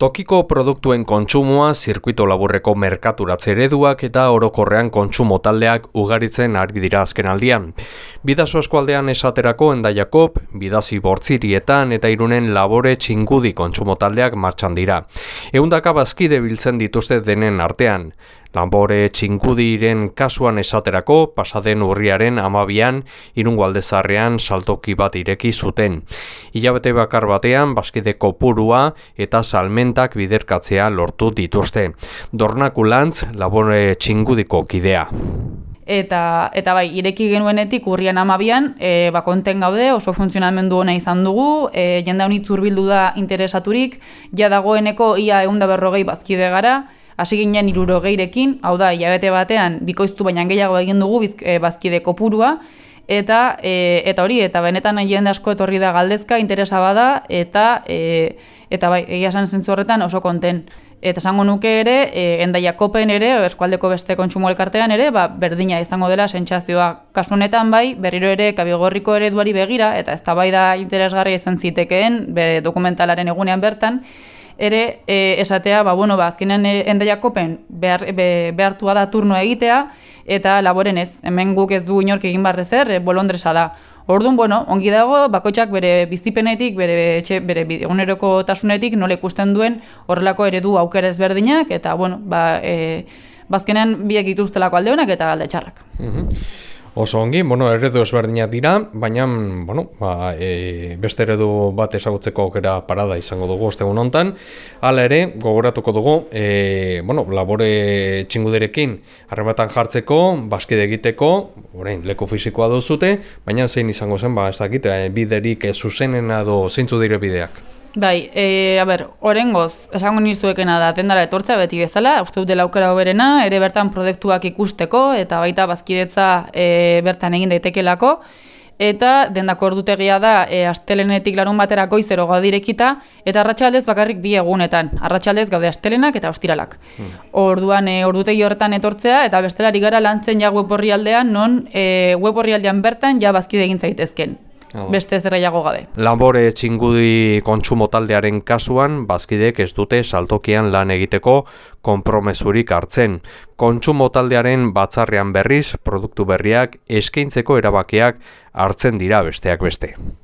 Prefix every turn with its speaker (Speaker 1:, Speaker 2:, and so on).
Speaker 1: Tokiko produktuen kontsumoa zirkuito laburreko merkaturatze ereduak eta orokorrean kontsumo taldeak ugaritzen ari dira azken aldian. Bidazo eskualdean esaterako endaiakop, bidazi bortzirietan eta irunen labore txingudi kontsumo taldeak martxan dira. Eundaka bazkide biltzen dituzte denen artean. Lanbore txingudiren kasuan esaterako, pasaden urriaren amabian, irungo aldezarrean saltoki bat ireki zuten. Ilabete bakar batean, baskide kopurua eta salmentak biderkatzea lortu dituzte. Dornaku lantz, labore txingudiko kidea.
Speaker 2: Eta, eta bai, ireki genuenetik urrian amabian, e, ba, konten gaude, oso funtzionamendu hona izan dugu, e, jende honitz urbildu da interesaturik, ja dagoeneko ia eunda berrogei bazkide gara, hasi ginen iruro geirekin, hau da, hilabete batean, bikoiztu baina gehiago egin dugu bizk, e, bazkide kopurua, eta e, eta hori, eta benetan jende asko etorri da galdezka, interesa bada, eta e, eta bai, egia esan zentzu horretan oso konten. Eta esango nuke ere, e, endaia kopen ere, eskualdeko beste kontsumo elkartean ere, ba, berdina izango dela sentsazioa. Kasu honetan bai, berriro ere kabigorriko ereduari begira, eta ez da bai da interesgarria izan zitekeen, bere dokumentalaren egunean bertan, ere e, esatea, ba, bueno, ba, azkenean e, endaiakopen behar, be, behartua da turno egitea, eta laboren ez, hemen guk ez du inork egin barre zer, e, bolondresa da. Orduan, bueno, ongi dago, bakoitzak bere bizipenetik, bere etxe, bere eguneroko tasunetik nola ikusten duen horrelako eredu aukera ezberdinak, eta, bueno, ba, e, bazkenean biek ituztelako alde honak eta alde txarrak.
Speaker 1: Mm Oso ongi, bueno, eredu ezberdinak dira, baina, bueno, ba, e, beste eredu bat ezagutzeko aukera parada izango dugu ostegun hontan. Hala ere, gogoratuko dugu, e, bueno, labore txinguderekin harrematan jartzeko, baskide egiteko, orain, leku fizikoa duzute, baina zein izango zen, ba, ez dakit, e, biderik zuzenena do zeintzu dire bideak.
Speaker 2: Bai, e, a ber, orengoz, esango nizuekena da, tendara etortzea beti bezala, uste dut aukera hoberena, ere bertan proiektuak ikusteko, eta baita bazkidetza e, bertan egin daitekelako, eta dendak ordutegia da, e, astelenetik larun batera goizero gaudirekita, eta arratsaldez bakarrik bi egunetan, arratsaldez gaude astelenak eta ostiralak. Hmm. Orduan, e, ordutegi horretan etortzea, eta bestelari gara lantzen ja web aldean, non e, web aldean bertan ja bazkide egin zaitezken beste zerraiago gabe.
Speaker 1: Lanbore txingudi kontsumo taldearen kasuan, bazkidek ez dute saltokian lan egiteko konpromesurik hartzen. Kontsumo taldearen batzarrean berriz, produktu berriak, eskaintzeko erabakiak hartzen dira besteak beste.